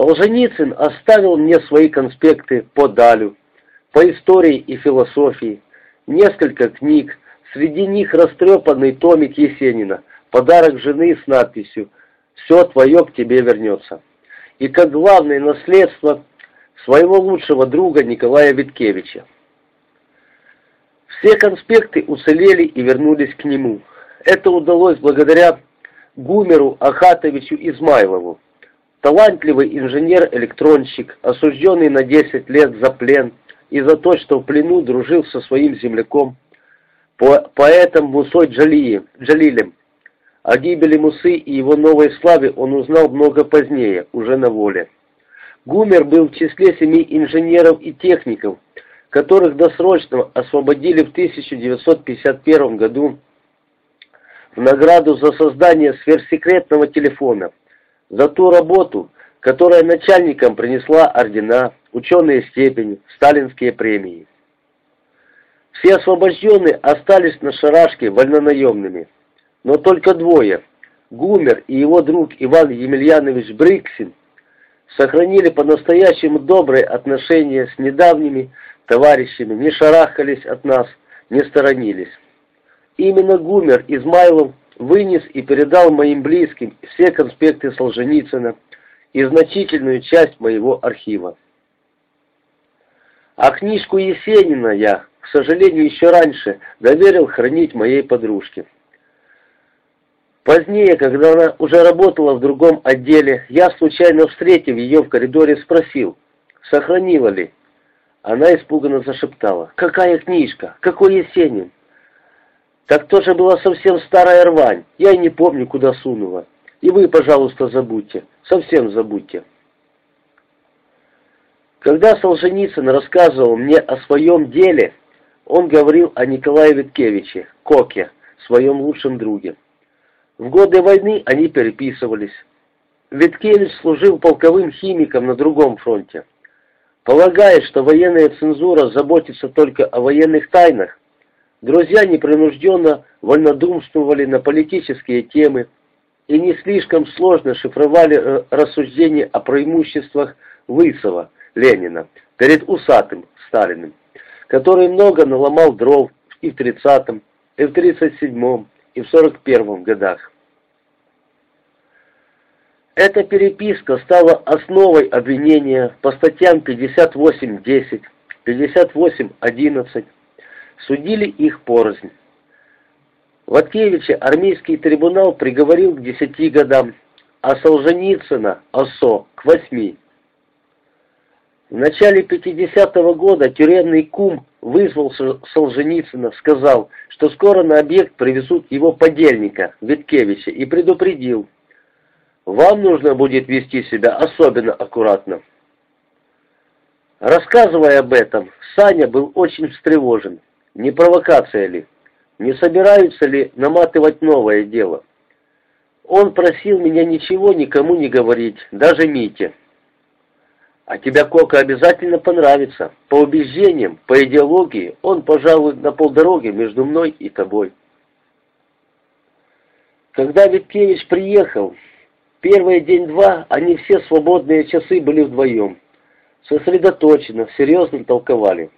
Солженицын оставил мне свои конспекты по Далю, по истории и философии, несколько книг, среди них растрепанный томик Есенина, подарок жены с надписью «Все твое к тебе вернется». И как главное наследство своего лучшего друга Николая Виткевича. Все конспекты уцелели и вернулись к нему. Это удалось благодаря Гумеру Ахатовичу Измайлову, талантливый инженер-электронщик, осужденный на 10 лет за плен и за то, что в плену дружил со своим земляком, по поэтом Мусой Джалием, Джалилем. О гибели Мусы и его новой славе он узнал много позднее, уже на воле. Гумер был в числе семи инженеров и техников, которых досрочно освободили в 1951 году в награду за создание сверхсекретного телефона, за ту работу, которая начальникам принесла ордена, ученые степени, сталинские премии. Все освобожденные остались на шарашке вольнонаемными, но только двое, Гумер и его друг Иван Емельянович Бриксин, сохранили по-настоящему добрые отношения с недавними товарищами, не шарахались от нас, не сторонились. Именно Гумер Измайлов вынес и передал моим близким все конспекты Солженицына и значительную часть моего архива. А книжку Есенина я, к сожалению, еще раньше доверил хранить моей подружке. Позднее, когда она уже работала в другом отделе, я, случайно встретив ее в коридоре, спросил, сохранила ли. Она испуганно зашептала, «Какая книжка? Какой Есенин?» «Так тоже была совсем старая рвань, я и не помню, куда сунула. И вы, пожалуйста, забудьте, совсем забудьте». Когда Солженицын рассказывал мне о своем деле, он говорил о Николае Виткевиче, Коке, своем лучшем друге. В годы войны они переписывались. Виткевич служил полковым химиком на другом фронте. Полагая, что военная цензура заботится только о военных тайнах, друзья непринужденно вольнодумствовали на политические темы и не слишком сложно шифровали э, рассуждения о преимуществах Высова, Ленина, перед усатым Сталиным, который много наломал дров и в 30-м, и в 37-м, и в 41-м годах. Эта переписка стала основой обвинения по статьям 58.10, 58.11. Судили их порознь. Ваткевича армейский трибунал приговорил к 10 годам, а Солженицына, ОСО, к 8. В начале 50-го года тюремный кум вызвал Солженицына, сказал, что скоро на объект привезут его подельника, Виткевича, и предупредил – вам нужно будет вести себя особенно аккуратно. Рассказывая об этом, Саня был очень встревожен. Не провокация ли? Не собираются ли наматывать новое дело? Он просил меня ничего никому не говорить, даже Мите. А тебя Кока обязательно понравится. По убеждениям, по идеологии, он, пожалуй, на полдороги между мной и тобой. Когда Виткевич приехал, Первые день-два они все свободные часы были вдвоем. Сосредоточенно, серьезно толковали.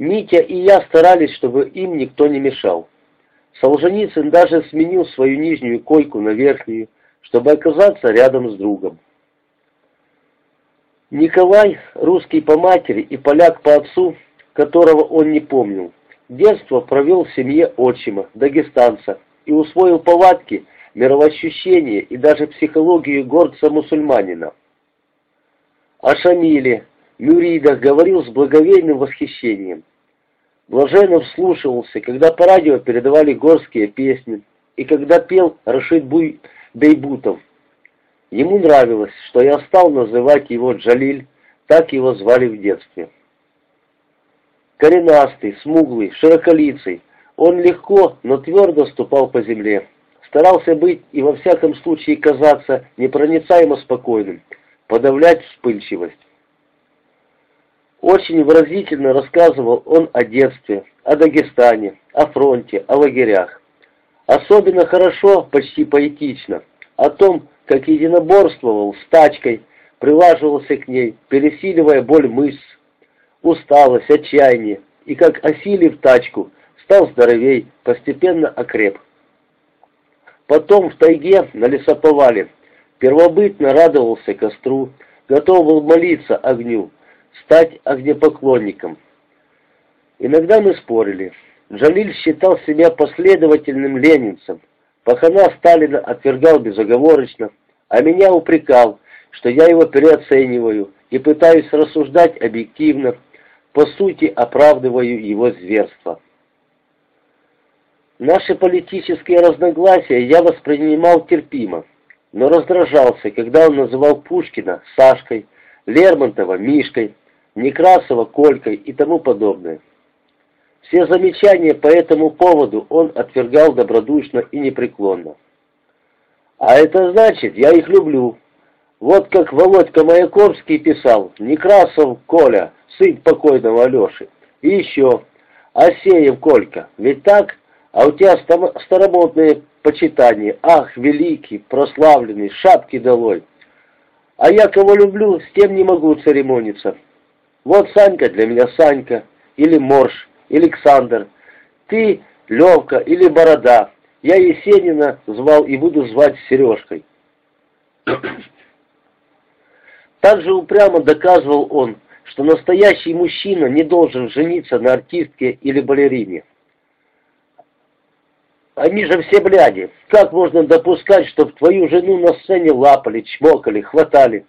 Митя и я старались, чтобы им никто не мешал. Солженицын даже сменил свою нижнюю койку на верхнюю, чтобы оказаться рядом с другом. Николай, русский по матери и поляк по отцу, которого он не помнил, детство провел в семье отчима, дагестанца, и усвоил повадки, мировощущение и даже психологию горца-мусульманина. О Шамиле, Мюридах говорил с благовейным восхищением. Блаженно вслушивался, когда по радио передавали горские песни, и когда пел Рашид Буй Бейбутов. Ему нравилось, что я стал называть его Джалиль, так его звали в детстве. Коренастый, смуглый, широколицый, он легко, но твердо ступал по земле старался быть и во всяком случае казаться непроницаемо спокойным, подавлять вспыльчивость. Очень выразительно рассказывал он о детстве, о Дагестане, о фронте, о лагерях. Особенно хорошо, почти поэтично, о том, как единоборствовал с тачкой, прилаживался к ней, пересиливая боль мышц, усталость, отчаяние, и как осилив тачку, стал здоровей, постепенно окреп. Потом в тайге на лесоповале первобытно радовался костру, готов был молиться огню, стать огнепоклонником. Иногда мы спорили. Джалиль считал себя последовательным ленинцем. Пахана Сталина отвергал безоговорочно, а меня упрекал, что я его переоцениваю и пытаюсь рассуждать объективно, по сути оправдываю его зверство. Наши политические разногласия я воспринимал терпимо, но раздражался, когда он называл Пушкина Сашкой, Лермонтова Мишкой, Некрасова Колькой и тому подобное. Все замечания по этому поводу он отвергал добродушно и непреклонно. А это значит, я их люблю. Вот как Володька Маяковский писал, Некрасов Коля, сын покойного Алеши. И еще, Асеев Колька, ведь так? А у тебя старомодные почитания. Ах, великий, прославленный, шапки долой. А я кого люблю, с тем не могу церемониться. Вот Санька для меня Санька, или Морж, Александр, ты Левка или Борода. Я Есенина звал и буду звать Сережкой. Также упрямо доказывал он, что настоящий мужчина не должен жениться на артистке или балерине. Они же все бляди. Как можно допускать, чтобы твою жену на сцене лапали, чмокали, хватали?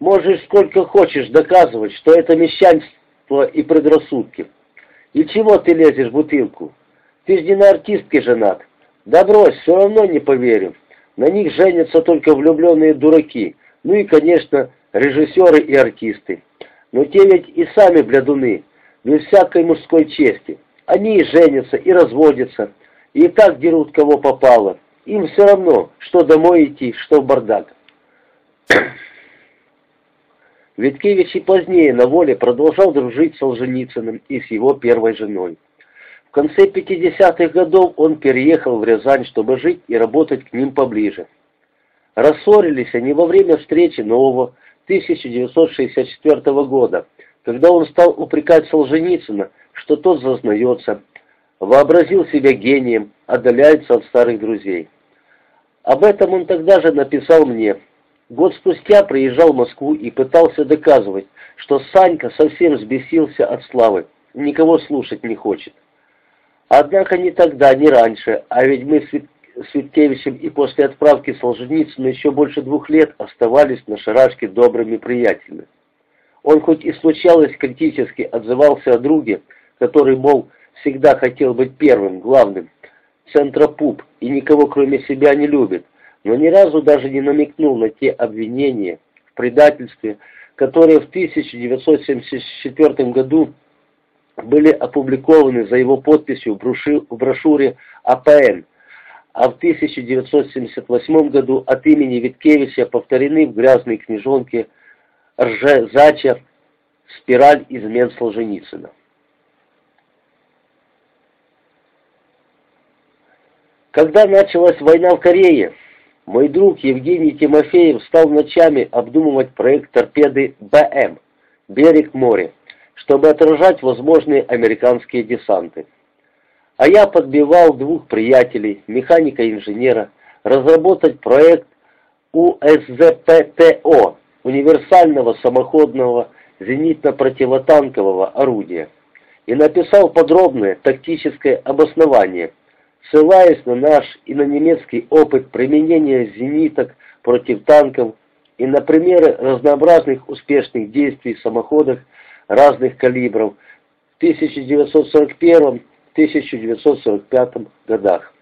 Можешь сколько хочешь доказывать, что это мещанство и предрассудки. И чего ты лезешь в бутылку? Ты же не на артистке женат. Да брось, все равно не поверю. На них женятся только влюбленные дураки. Ну и, конечно, режиссеры и артисты. Но те ведь и сами блядуны, без всякой мужской чести. Они и женятся, и разводятся, и так дерут кого попало. Им все равно, что домой идти, что в бардак. Виткевич и позднее на воле продолжал дружить с Солженицыным и с его первой женой. В конце 50-х годов он переехал в Рязань, чтобы жить и работать к ним поближе. Рассорились они во время встречи нового 1964 года, когда он стал упрекать Солженицына, что тот зазнается, вообразил себя гением, отдаляется от старых друзей. Об этом он тогда же написал мне – Год спустя приезжал в Москву и пытался доказывать, что Санька совсем взбесился от славы, никого слушать не хочет. Однако не тогда, не раньше, а ведь мы с Виткевичем и после отправки Солженицына еще больше двух лет оставались на шарашке добрыми приятелями. Он хоть и случалось критически отзывался о друге, который, мол, всегда хотел быть первым, главным, центропуп и никого кроме себя не любит, но ни разу даже не намекнул на те обвинения в предательстве, которые в 1974 году были опубликованы за его подписью в брошюре АПН, а в 1978 году от имени Виткевича повторены в грязной книжонке Ржезача «Спираль измен Солженицына». Когда началась война в Корее, мой друг Евгений Тимофеев стал ночами обдумывать проект торпеды БМ «Берег моря», чтобы отражать возможные американские десанты. А я подбивал двух приятелей, механика и инженера, разработать проект УСЗПТО, универсального самоходного зенитно-противотанкового орудия, и написал подробное тактическое обоснование – ссылаясь на наш и на немецкий опыт применения зениток против танков и на примеры разнообразных успешных действий в самоходах разных калибров в 1941-1945 годах.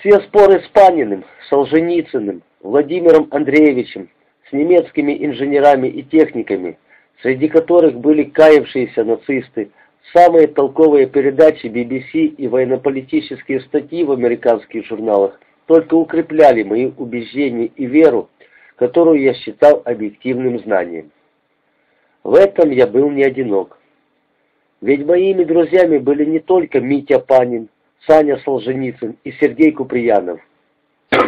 Все споры с Паниным, Солженицыным, Владимиром Андреевичем, с немецкими инженерами и техниками, среди которых были каявшиеся нацисты, Самые толковые передачи BBC и военно-политические статьи в американских журналах только укрепляли мои убеждения и веру, которую я считал объективным знанием. В этом я был не одинок. Ведь моими друзьями были не только Митя Панин, Саня Солженицын и Сергей Куприянов.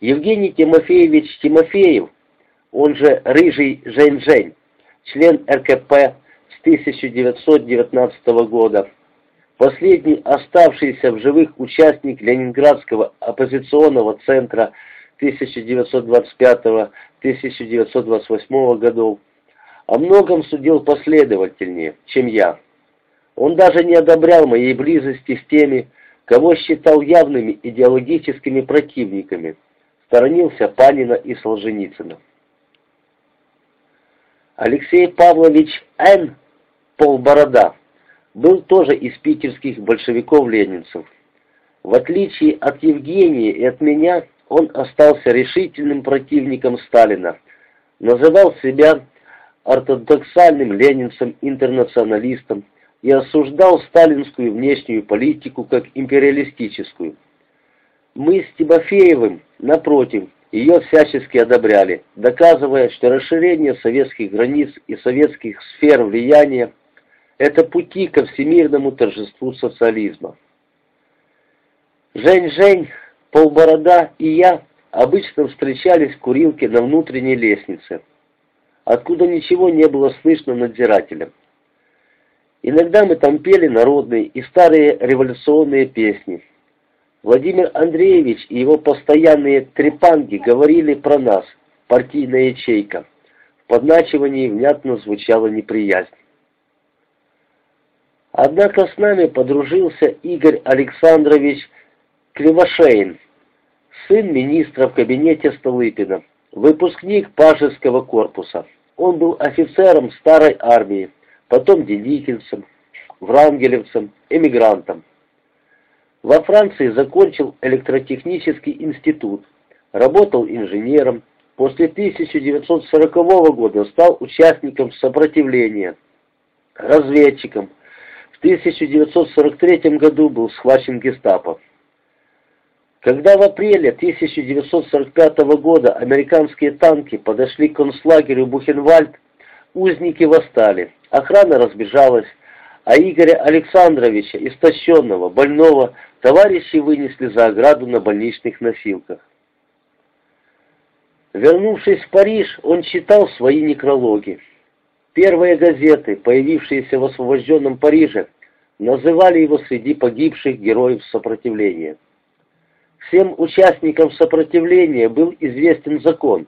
Евгений Тимофеевич Тимофеев, он же Рыжий Жень-Жень, член РКП 1919 года, последний оставшийся в живых участник Ленинградского оппозиционного центра 1925-1928 годов, о многом судил последовательнее, чем я. Он даже не одобрял моей близости с теми, кого считал явными идеологическими противниками, сторонился Панина и Солженицына. Алексей Павлович Н. Полборода был тоже из питерских большевиков-ленинцев. В отличие от Евгения и от меня, он остался решительным противником Сталина, называл себя ортодоксальным ленинцем-интернационалистом и осуждал сталинскую внешнюю политику как империалистическую. Мы с Тимофеевым, напротив, ее всячески одобряли, доказывая, что расширение советских границ и советских сфер влияния – это пути ко всемирному торжеству социализма. Жень-Жень, Полборода и я обычно встречались в курилке на внутренней лестнице, откуда ничего не было слышно надзирателям. Иногда мы там пели народные и старые революционные песни – Владимир Андреевич и его постоянные трепанги говорили про нас, партийная ячейка. В подначивании внятно звучала неприязнь. Однако с нами подружился Игорь Александрович Кривошеин, сын министра в кабинете Столыпина, выпускник Пажеского корпуса. Он был офицером старой армии, потом деникинцем, врангелевцем, эмигрантом. Во Франции закончил электротехнический институт, работал инженером, после 1940 года стал участником сопротивления, разведчиком. В 1943 году был схвачен гестапо. Когда в апреле 1945 года американские танки подошли к концлагерю Бухенвальд, узники восстали, охрана разбежалась, а Игоря Александровича, истощенного, больного, товарищи вынесли за ограду на больничных носилках. Вернувшись в Париж, он читал свои некрологи. Первые газеты, появившиеся в освобожденном Париже, называли его среди погибших героев сопротивления. Всем участникам сопротивления был известен закон.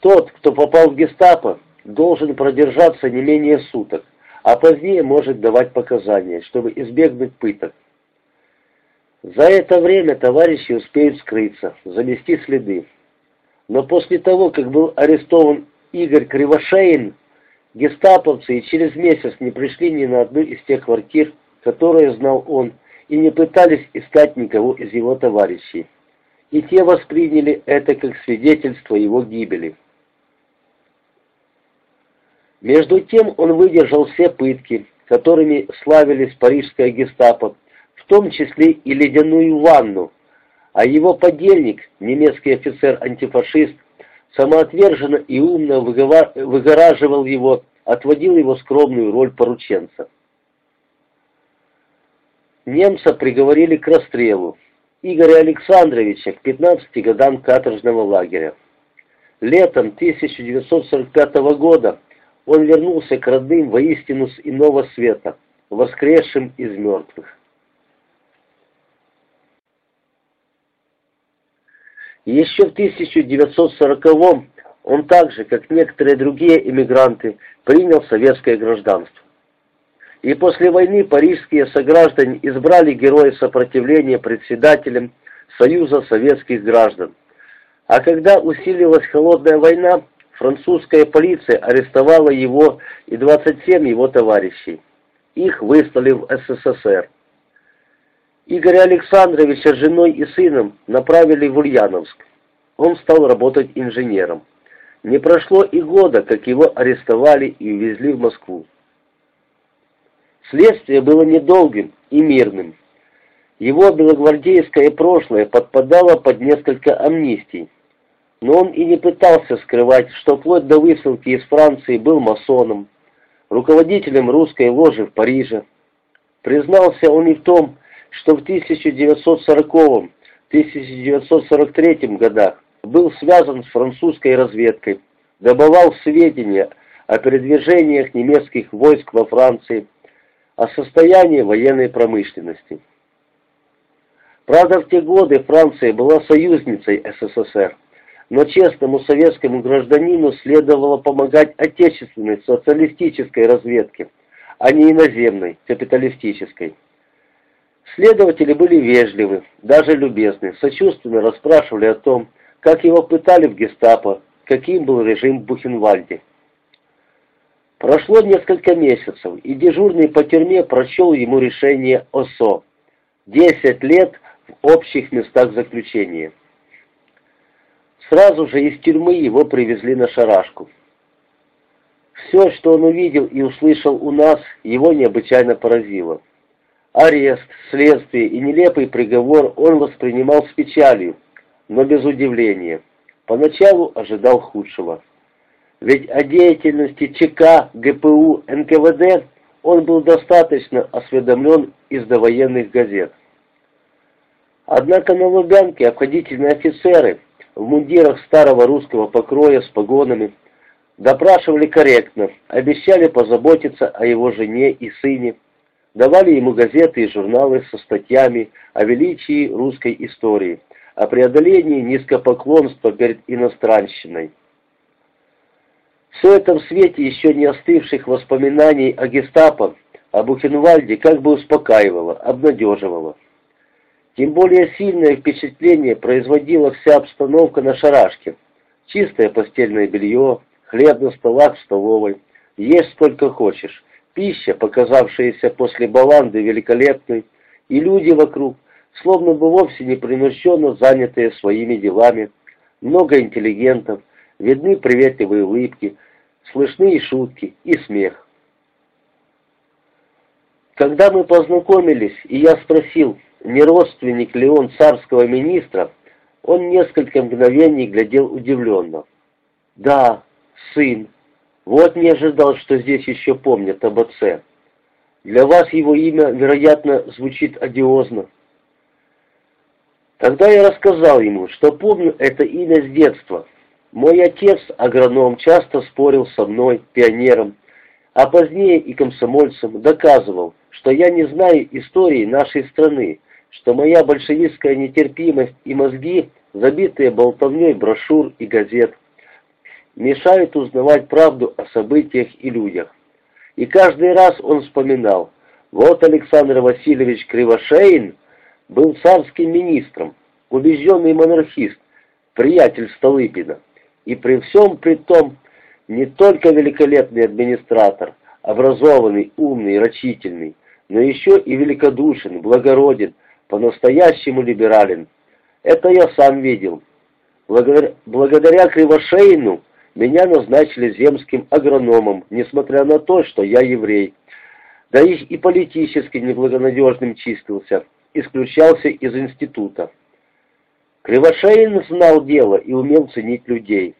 Тот, кто попал в гестапо, должен продержаться не менее суток а позднее может давать показания, чтобы избегнуть пыток. За это время товарищи успеют скрыться, замести следы. Но после того, как был арестован Игорь Кривошеин, гестаповцы и через месяц не пришли ни на одну из тех квартир, которые знал он, и не пытались искать никого из его товарищей. И те восприняли это как свидетельство его гибели. Между тем он выдержал все пытки, которыми славились парижская гестапо, в том числе и ледяную ванну, а его подельник, немецкий офицер-антифашист, самоотверженно и умно выгораживал его, отводил его скромную роль порученца. Немца приговорили к расстрелу, Игоря Александровича к 15 годам каторжного лагеря. Летом 1945 года он вернулся к родным воистину с иного света, воскресшим из мертвых. Еще в 1940-м он так же, как некоторые другие эмигранты, принял советское гражданство. И после войны парижские сограждане избрали героя сопротивления председателем Союза советских граждан. А когда усилилась холодная война, французская полиция арестовала его и 27 его товарищей. Их выслали в СССР. Игоря Александровича с женой и сыном направили в Ульяновск. Он стал работать инженером. Не прошло и года, как его арестовали и увезли в Москву. Следствие было недолгим и мирным. Его белогвардейское прошлое подпадало под несколько амнистий но он и не пытался скрывать, что вплоть до высылки из Франции был масоном, руководителем русской ложи в Париже. Признался он и в том, что в 1940-1943 годах был связан с французской разведкой, добывал сведения о передвижениях немецких войск во Франции, о состоянии военной промышленности. Правда, в те годы Франция была союзницей СССР, но честному советскому гражданину следовало помогать отечественной социалистической разведке, а не иноземной, капиталистической. Следователи были вежливы, даже любезны, сочувственно расспрашивали о том, как его пытали в гестапо, каким был режим в Бухенвальде. Прошло несколько месяцев, и дежурный по тюрьме прочел ему решение ОСО. Десять лет в общих местах заключения. Сразу же из тюрьмы его привезли на шарашку. Все, что он увидел и услышал у нас, его необычайно поразило. Арест, следствие и нелепый приговор он воспринимал с печалью, но без удивления. Поначалу ожидал худшего. Ведь о деятельности ЧК, ГПУ, НКВД он был достаточно осведомлен из довоенных газет. Однако на Лубянке обходительные офицеры в мундирах старого русского покроя с погонами допрашивали корректно, обещали позаботиться о его жене и сыне, давали ему газеты и журналы со статьями о величии русской истории, о преодолении низкопоклонства перед иностранщиной. Все это в свете еще не остывших воспоминаний о гестапо, о Бухенвальде как бы успокаивало, обнадеживало. Тем более сильное впечатление производила вся обстановка на шарашке. Чистое постельное белье, хлеб на столах в столовой, есть сколько хочешь, пища, показавшаяся после баланды великолепной, и люди вокруг, словно бы вовсе непринужденно занятые своими делами, много интеллигентов, видны приветливые улыбки, слышны и шутки, и смех. Когда мы познакомились, и я спросил, не родственник ли он царского министра, он несколько мгновений глядел удивленно. «Да, сын. Вот не ожидал, что здесь еще помнят об отце. Для вас его имя, вероятно, звучит одиозно». Тогда я рассказал ему, что помню это имя с детства, мой отец, агроном, часто спорил со мной, пионером, а позднее и комсомольцем доказывал, что я не знаю истории нашей страны, что моя большевистская нетерпимость и мозги, забитые болтовней брошюр и газет, мешают узнавать правду о событиях и людях. И каждый раз он вспоминал, вот Александр Васильевич Кривошеин был царским министром, убежденный монархист, приятель Столыпина. И при всем при том, не только великолепный администратор, образованный, умный, рачительный, но еще и великодушен, благороден, по-настоящему либерален. Это я сам видел. Благодаря, благодаря Кривошеину меня назначили земским агрономом, несмотря на то, что я еврей. Да и, и политически неблагонадежным чистился, исключался из института. Кривошеин знал дело и умел ценить людей.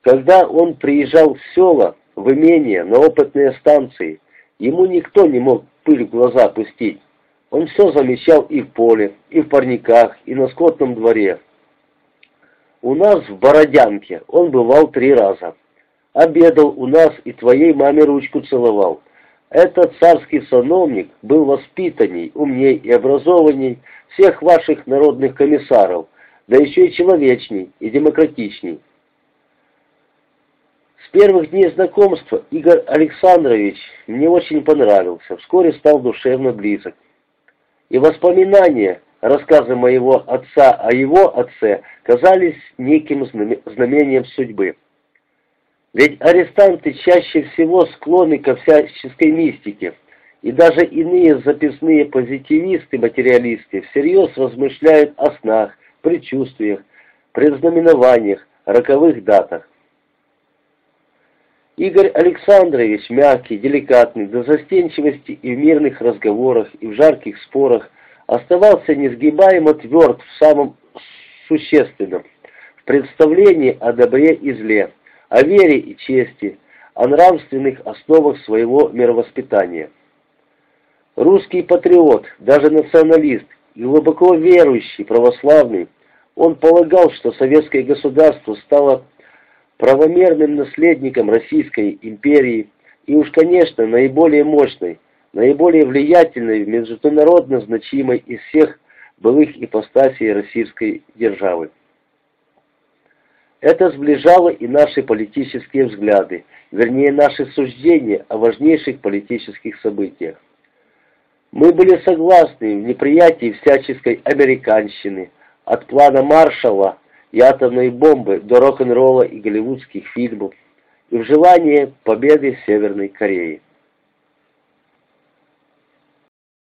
Когда он приезжал в села, в имения, на опытные станции, ему никто не мог пыль в глаза пустить. Он все замечал и в поле, и в парниках, и на скотном дворе. У нас в Бородянке он бывал три раза. Обедал у нас и твоей маме ручку целовал. Этот царский сановник был воспитанней, умней и образованней всех ваших народных комиссаров, да еще и человечней, и демократичней. С первых дней знакомства Игорь Александрович мне очень понравился, вскоре стал душевно близок. И воспоминания, рассказы моего отца о его отце, казались неким знамением судьбы. Ведь арестанты чаще всего склонны ко всяческой мистике, и даже иные записные позитивисты-материалисты всерьез размышляют о снах, предчувствиях, предзнаменованиях, роковых датах. Игорь Александрович, мягкий, деликатный, до застенчивости и в мирных разговорах, и в жарких спорах, оставался несгибаемо тверд в самом существенном, в представлении о добре и зле, о вере и чести, о нравственных основах своего мировоспитания. Русский патриот, даже националист, глубоко верующий, православный, Он полагал, что советское государство стало правомерным наследником Российской империи и уж, конечно, наиболее мощной, наиболее влиятельной, международно значимой из всех былых ипостасей российской державы. Это сближало и наши политические взгляды, вернее наши суждения о важнейших политических событиях. Мы были согласны в неприятии всяческой американщины, от плана Маршалла и атомной бомбы до рок-н-ролла и голливудских фильмов, и в желании победы Северной Кореи.